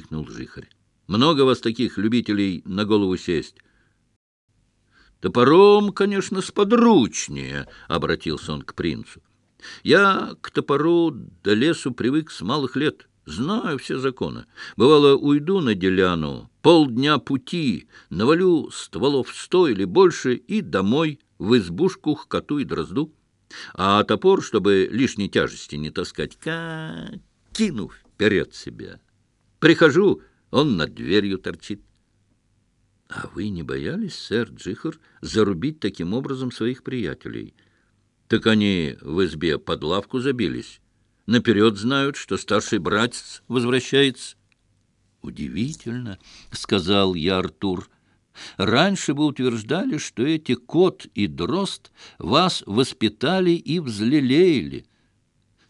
крикнул Жихарь. «Много вас таких любителей на голову сесть!» «Топором, конечно, сподручнее», — обратился он к принцу. «Я к топору до лесу привык с малых лет, знаю все законы. Бывало, уйду на деляну, полдня пути, навалю стволов сто или больше и домой, в избушку к коту и дрозду. А топор, чтобы лишней тяжести не таскать, как кину вперед себя». Прихожу, он над дверью торчит. — А вы не боялись, сэр Джихар, зарубить таким образом своих приятелей? — Так они в избе под лавку забились. Наперед знают, что старший братец возвращается. — Удивительно, — сказал я Артур. — Раньше вы утверждали, что эти кот и дрозд вас воспитали и взлелеяли.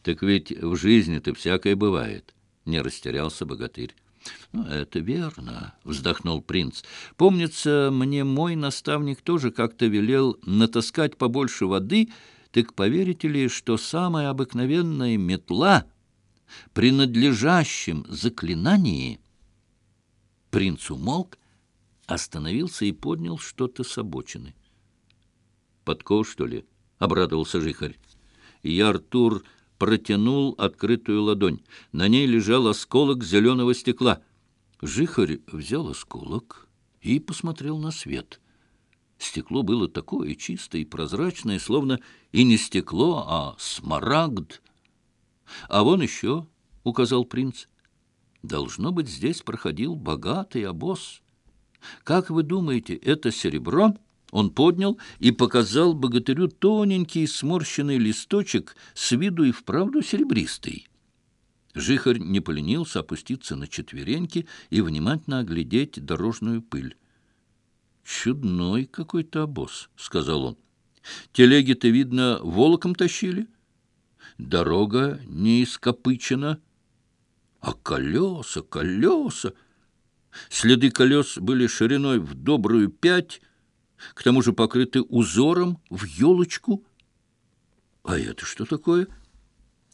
Так ведь в жизни-то всякое бывает не растерялся богатырь. «Ну, это верно», — вздохнул принц. «Помнится, мне мой наставник тоже как-то велел натаскать побольше воды, так поверите ли, что самая обыкновенная метла принадлежащим надлежащем заклинании...» Принц умолк, остановился и поднял что-то с обочины. «Подков, что ли?» — обрадовался жихарь. И Артур протянул открытую ладонь. На ней лежал осколок зеленого стекла. Жихарь взял осколок и посмотрел на свет. Стекло было такое чистое и прозрачное, словно и не стекло, а смарагд. «А вон еще», — указал принц, — «должно быть, здесь проходил богатый обоз. Как вы думаете, это серебро?» Он поднял и показал богатырю тоненький сморщенный листочек, с виду и вправду серебристый. Жихарь не поленился опуститься на четвереньки и внимательно оглядеть дорожную пыль. «Чудной какой-то обоз», — сказал он. «Телеги-то, видно, волоком тащили. Дорога не ископычена. А колеса, колеса! Следы колес были шириной в добрую пять, к тому же покрыты узором в елочку. А это что такое?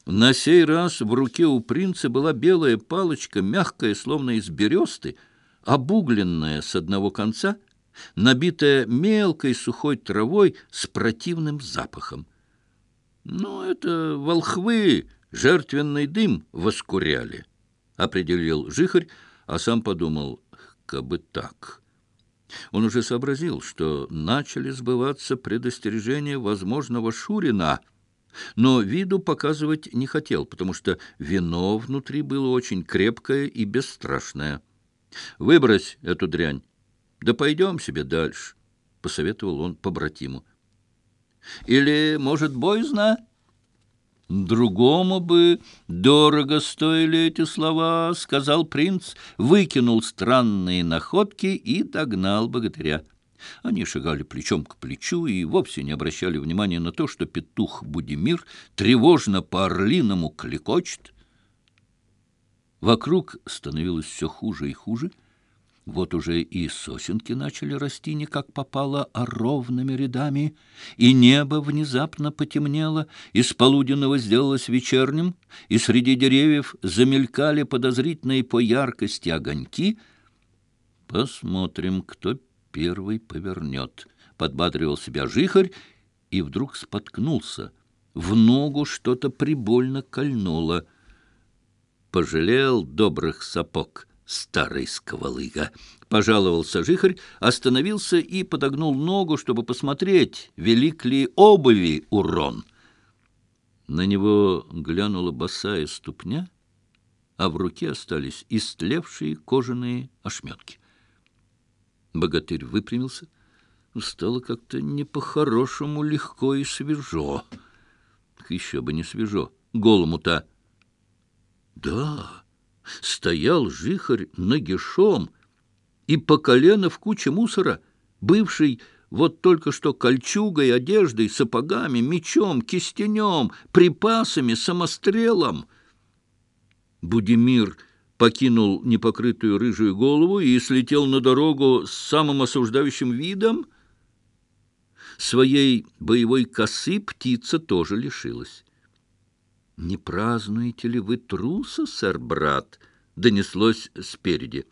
На сей раз в руке у принца была белая палочка, мягкая, словно из бересты, обугленная с одного конца, набитая мелкой сухой травой с противным запахом. «Ну, это волхвы жертвенный дым воскуряли», — определил жихарь, а сам подумал, как бы так». Он уже сообразил, что начали сбываться предостережения возможного Шурина, но виду показывать не хотел, потому что вино внутри было очень крепкое и бесстрашное. «Выбрось эту дрянь! Да пойдем себе дальше!» — посоветовал он побратиму. «Или, может, боязно?» «Другому бы дорого стоили эти слова», — сказал принц, выкинул странные находки и догнал богатыря. Они шагали плечом к плечу и вовсе не обращали внимания на то, что петух Будимир тревожно по-орлиному клекочет. Вокруг становилось все хуже и хуже — Вот уже и сосенки начали расти не как попало, а ровными рядами, и небо внезапно потемнело, из полуденного сделалось вечерним, и среди деревьев замелькали подозрительные по яркости огоньки. «Посмотрим, кто первый повернет», — подбадривал себя жихарь, и вдруг споткнулся. В ногу что-то прибольно кольнуло. Пожалел добрых сапог — Старый старыйского Пожаловался жихарь, остановился и подогнул ногу, чтобы посмотреть, велик ли обуви урон. На него глянула босая ступня, а в руке остались истлевшие кожаные ошметки. Богатырь выпрямился. Стало как-то не по-хорошему легко и свежо. Еще бы не свежо. Голому-то... Да стоял жихарь нагишом и по колено в куче мусора, бывший вот только что кольчугой, одеждой, сапогами, мечом, кистенем, припасами, самострелом. Будимир покинул непокрытую рыжую голову и слетел на дорогу с самым осуждающим видом. Своей боевой косы птица тоже лишилась. «Не празднуете ли вы труса, сэр, брат?» — донеслось спереди.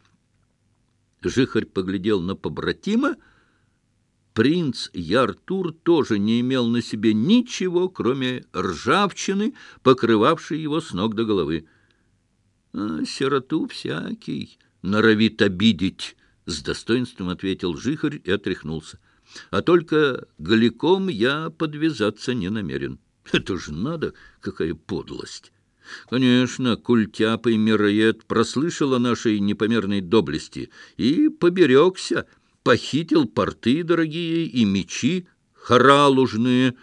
Жихарь поглядел на побратима. Принц Яртур тоже не имел на себе ничего, кроме ржавчины, покрывавшей его с ног до головы. «А, «Сироту всякий норовит обидеть», — с достоинством ответил Жихарь и отряхнулся. «А только голиком я подвязаться не намерен». Это же надо, какая подлость! Конечно, культяпый мироед прослышал о нашей непомерной доблести и поберегся, похитил порты дорогие и мечи хоралужные.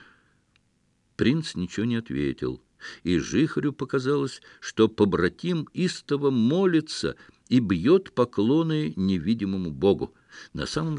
Принц ничего не ответил, и Жихарю показалось, что побратим истово молится и бьет поклоны невидимому богу. На самом